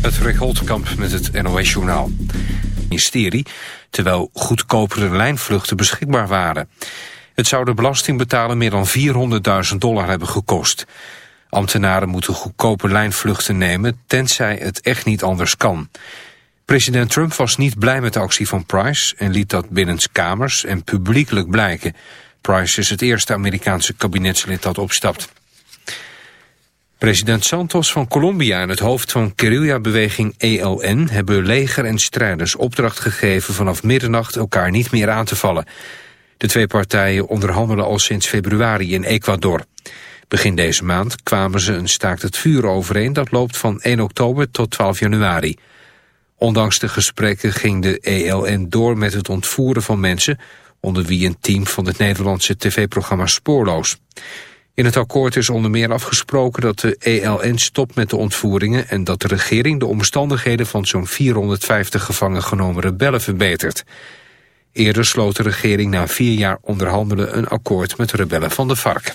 Het Rick Holtkamp met het NOS-journaal. Ministerie, terwijl goedkopere lijnvluchten beschikbaar waren. Het zou de belastingbetaler meer dan 400.000 dollar hebben gekost. Ambtenaren moeten goedkope lijnvluchten nemen, tenzij het echt niet anders kan. President Trump was niet blij met de actie van Price... en liet dat binnens kamers en publiekelijk blijken. Price is het eerste Amerikaanse kabinetslid dat opstapt. President Santos van Colombia en het hoofd van guerrilla-beweging ELN... hebben leger en strijders opdracht gegeven vanaf middernacht elkaar niet meer aan te vallen. De twee partijen onderhandelen al sinds februari in Ecuador. Begin deze maand kwamen ze een staakt het vuur overeen... dat loopt van 1 oktober tot 12 januari. Ondanks de gesprekken ging de ELN door met het ontvoeren van mensen... onder wie een team van het Nederlandse tv-programma Spoorloos. In het akkoord is onder meer afgesproken dat de ELN stopt met de ontvoeringen... en dat de regering de omstandigheden van zo'n 450 gevangen genomen rebellen verbetert. Eerder sloot de regering na vier jaar onderhandelen een akkoord met de rebellen van de FARC.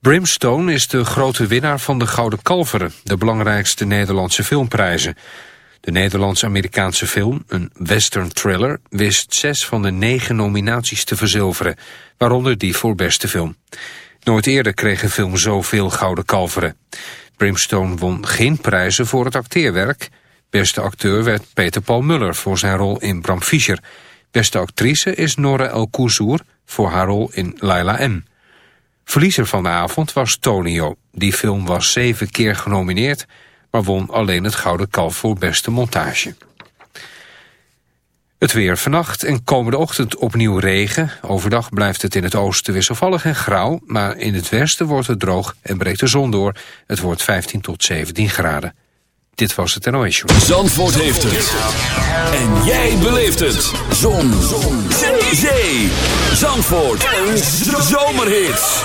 Brimstone is de grote winnaar van de Gouden Kalveren, de belangrijkste Nederlandse filmprijzen. De Nederlands-Amerikaanse film, een western thriller, wist zes van de negen nominaties te verzilveren, waaronder die voor beste film. Nooit eerder kreeg een film zoveel Gouden Kalveren. Brimstone won geen prijzen voor het acteerwerk. Beste acteur werd Peter Paul Muller voor zijn rol in Bram Fischer. Beste actrice is Nora El Kouzour voor haar rol in Laila M. Verliezer van de avond was Tonio. Die film was zeven keer genomineerd, maar won alleen het Gouden Kalf voor beste montage. Het weer vannacht en komende ochtend opnieuw regen. Overdag blijft het in het oosten wisselvallig en grauw... maar in het westen wordt het droog en breekt de zon door. Het wordt 15 tot 17 graden. Dit was het NOS Show. Zandvoort heeft het. En jij beleeft het. Zon. zon. Zee. Zandvoort. Een zomerhit.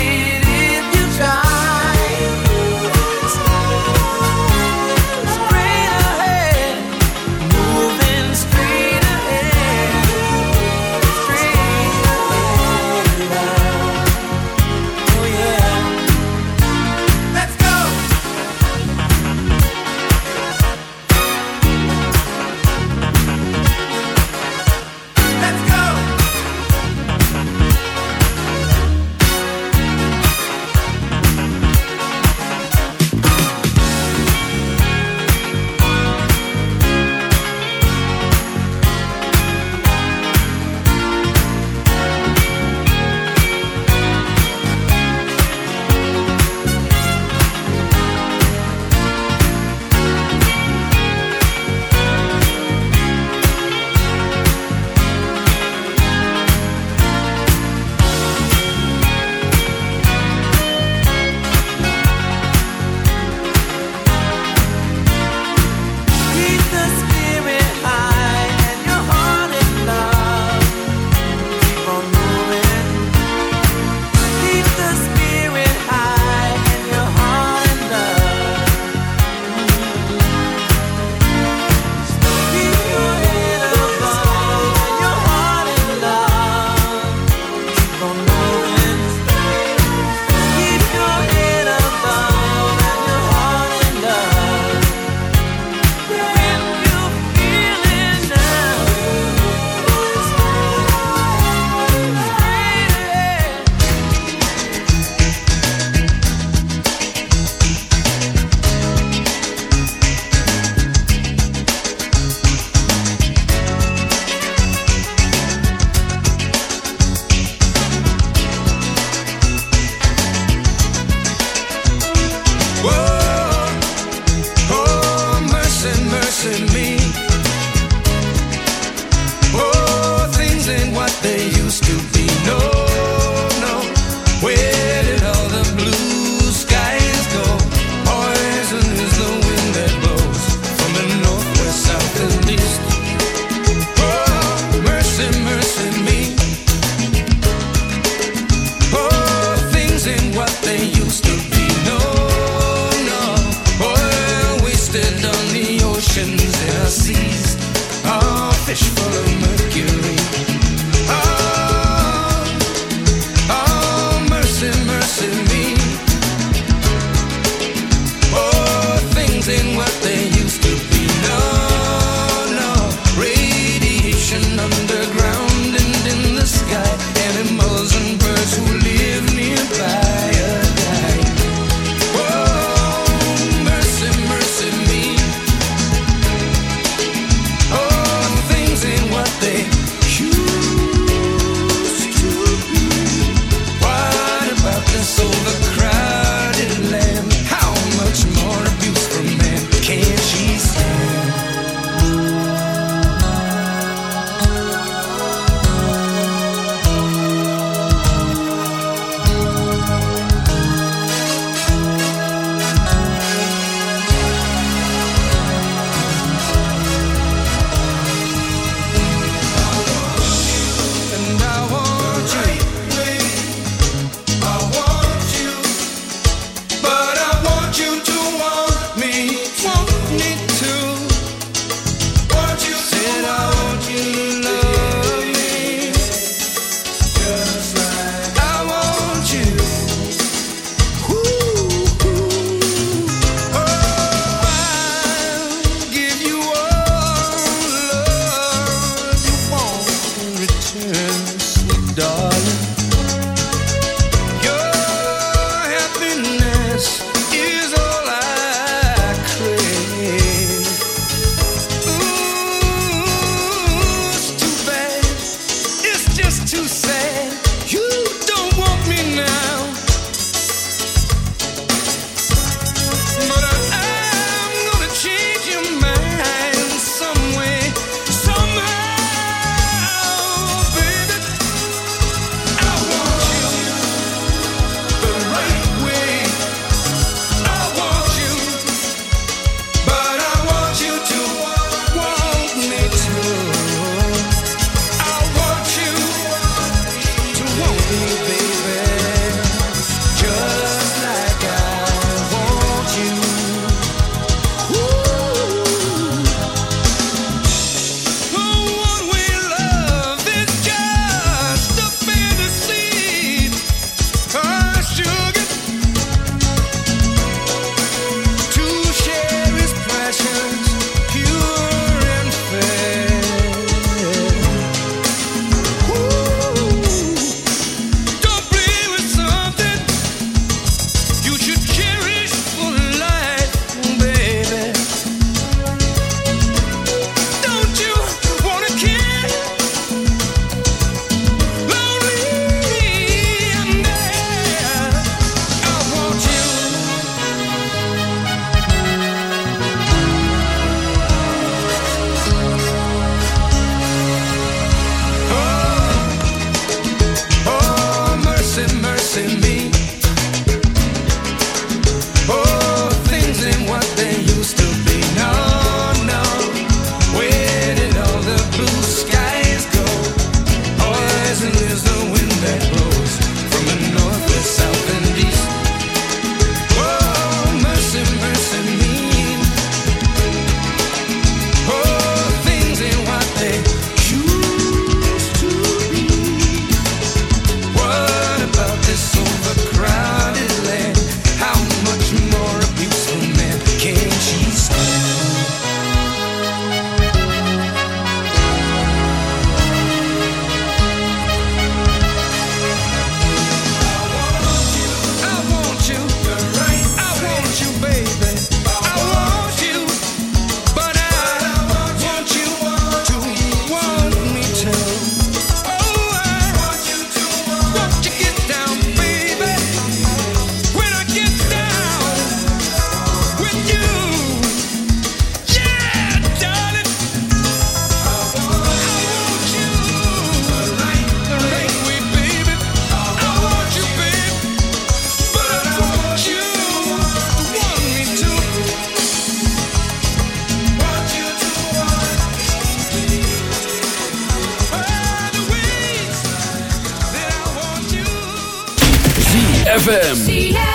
ZFM.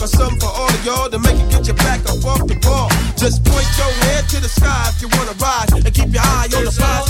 Got something for all of y'all to make it get your back up off the ball. Just point your head to the sky if you wanna ride, and keep your eye on the prize,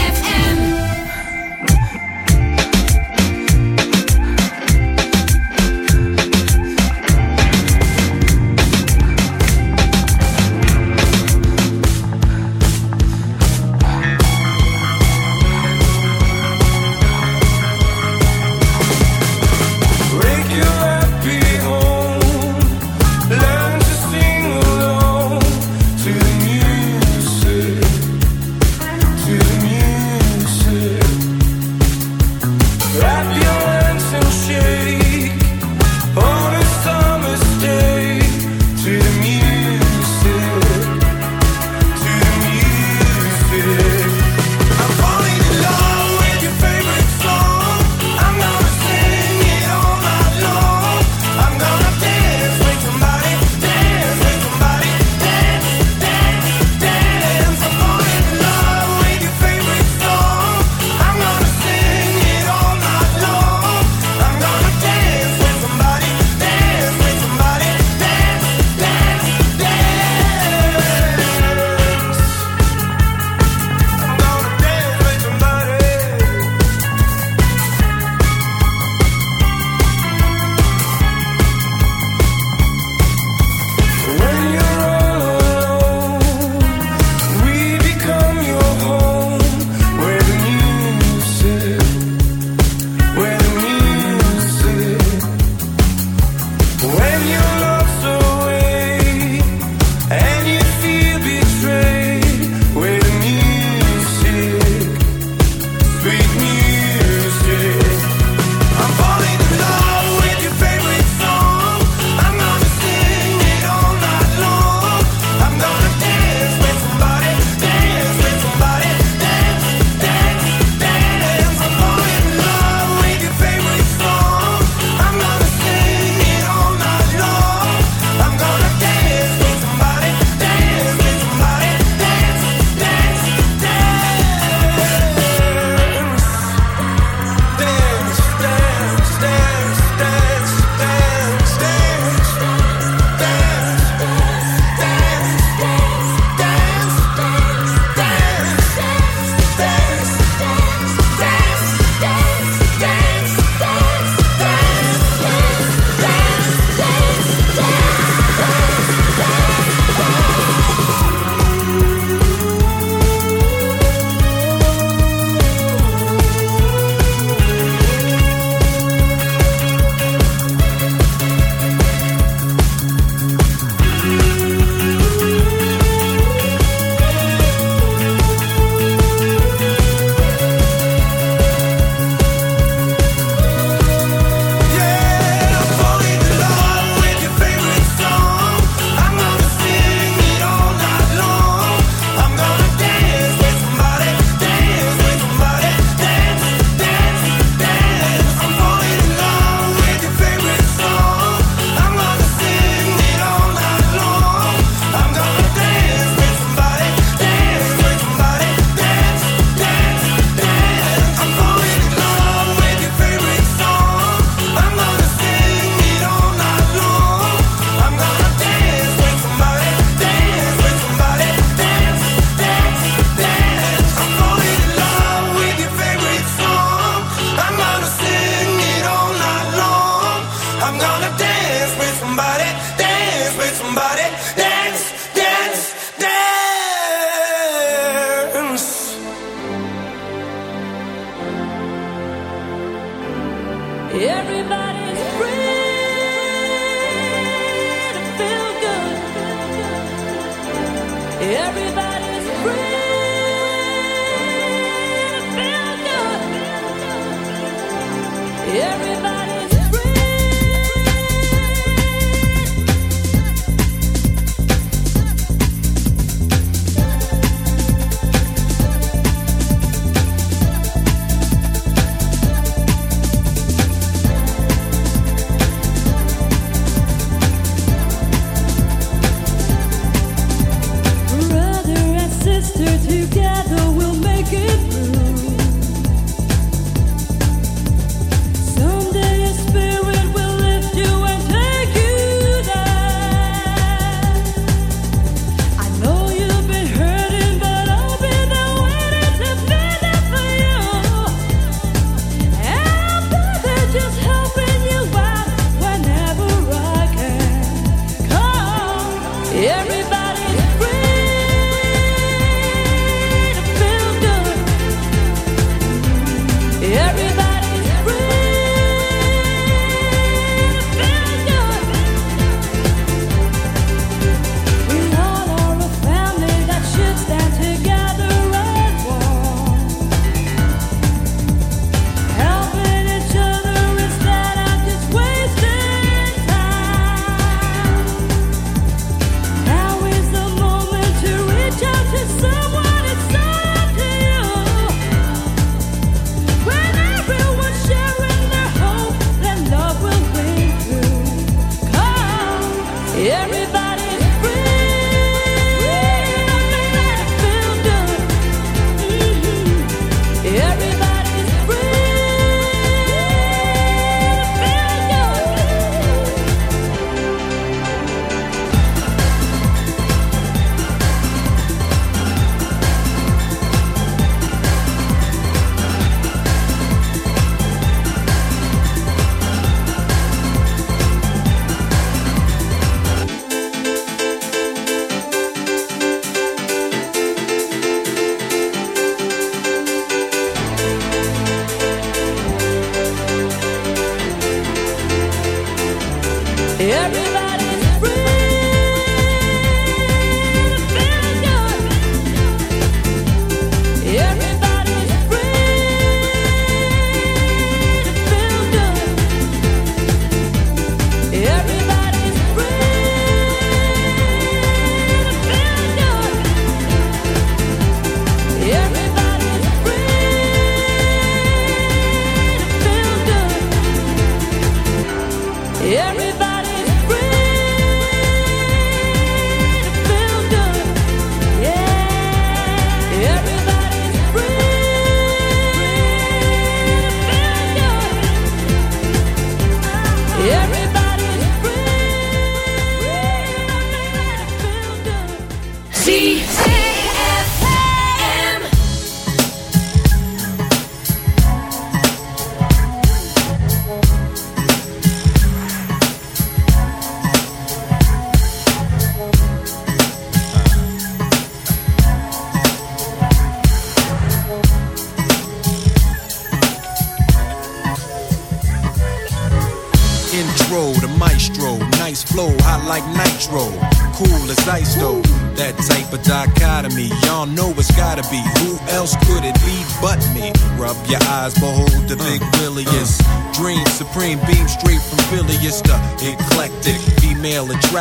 Everybody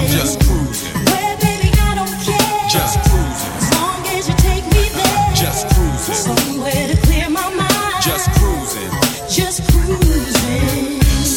I'm just cruising.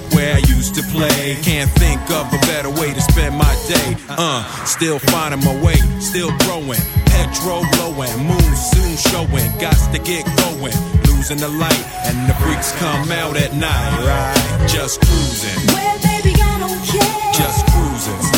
park where I used to play. Can't think of a better way to spend my day. Uh, still finding my way, still growing. Petrol blowing, moon soon showing. Got to get going. Losing the light, and the freaks come out at night, right? Just cruising, Well, baby, I don't care. just cruising,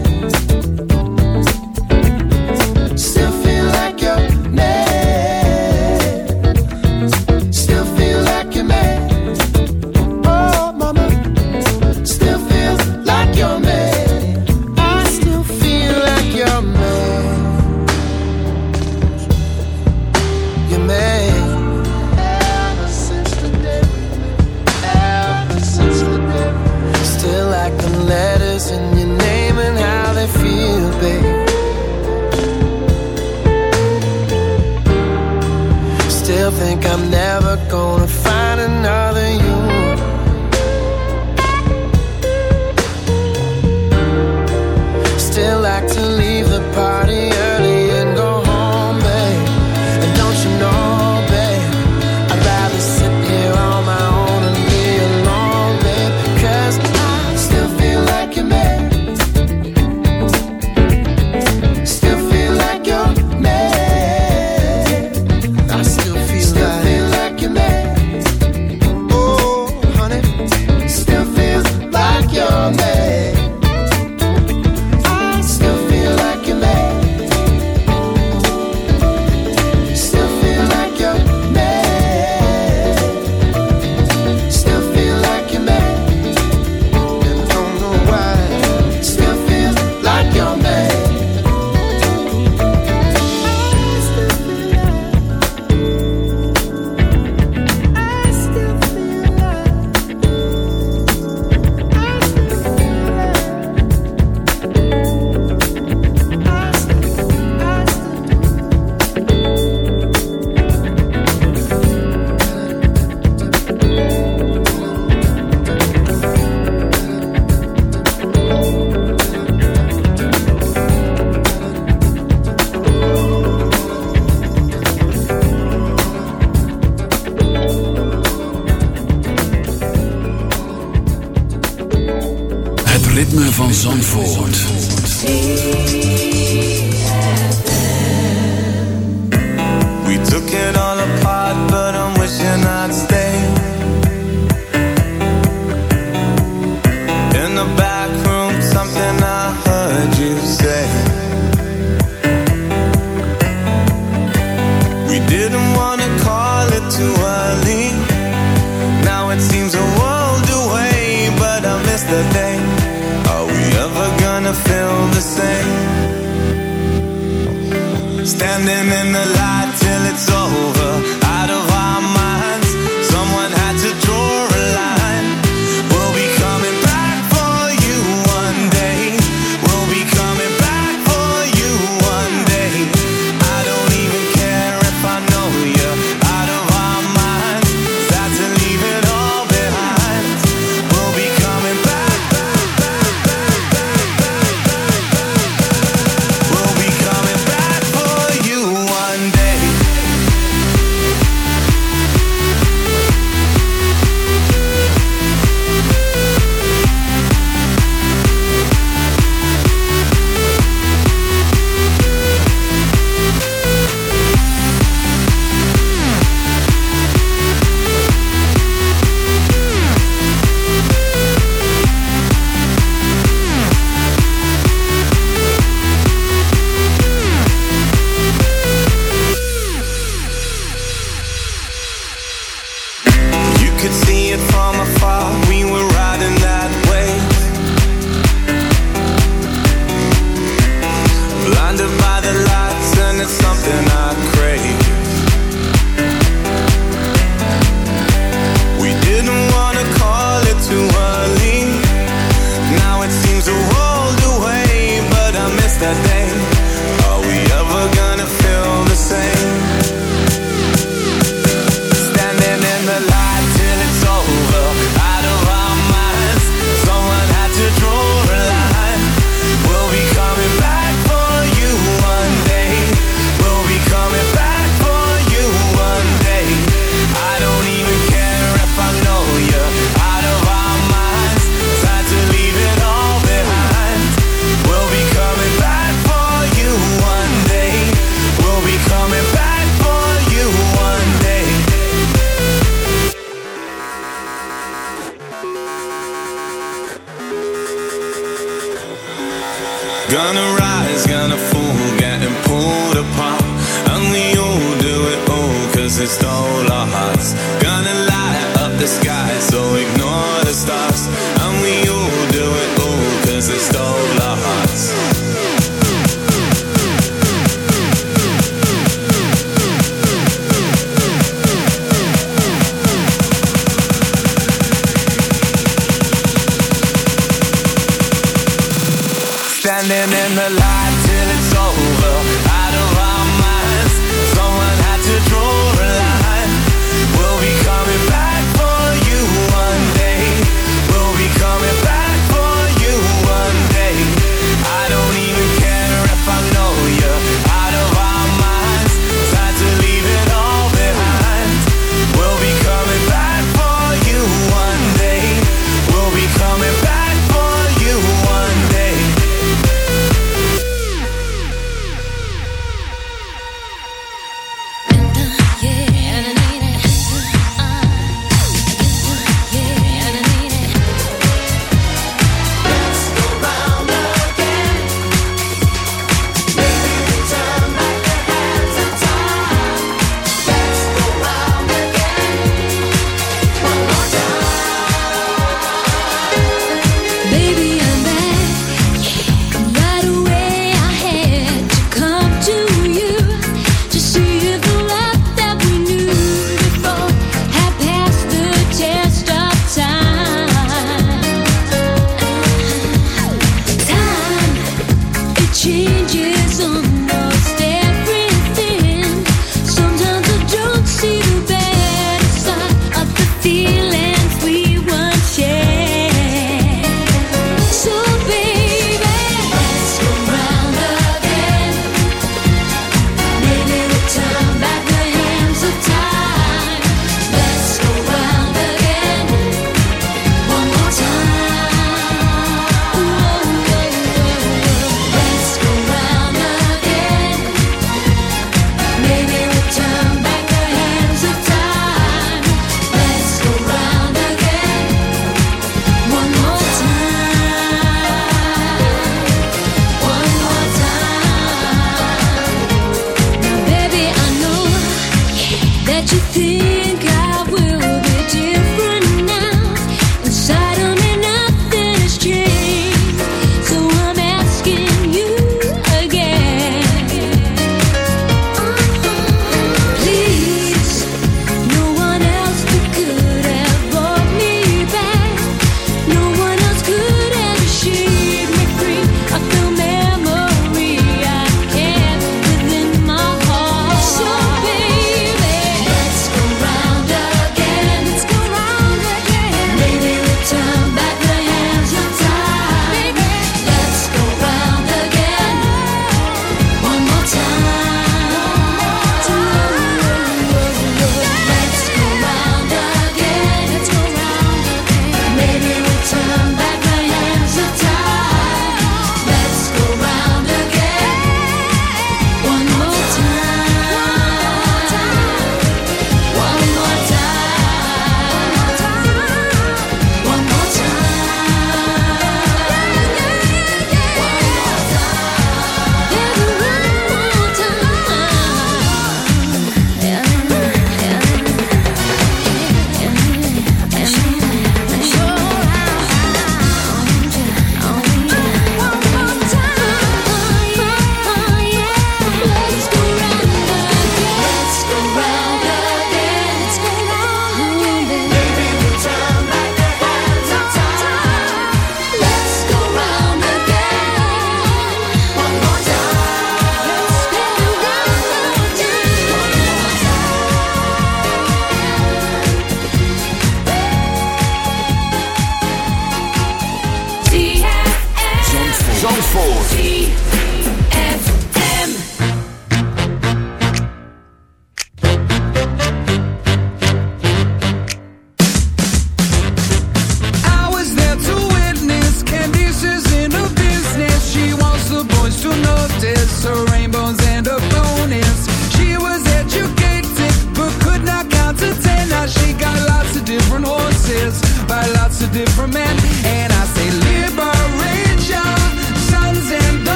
alive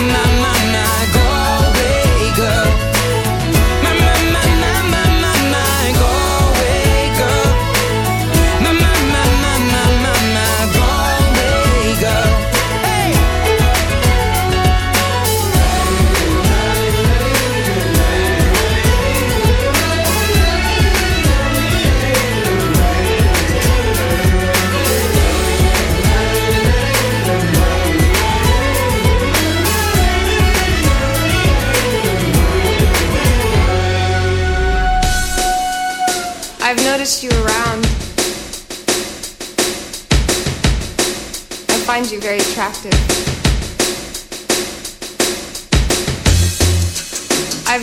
na na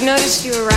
noticed you arrived.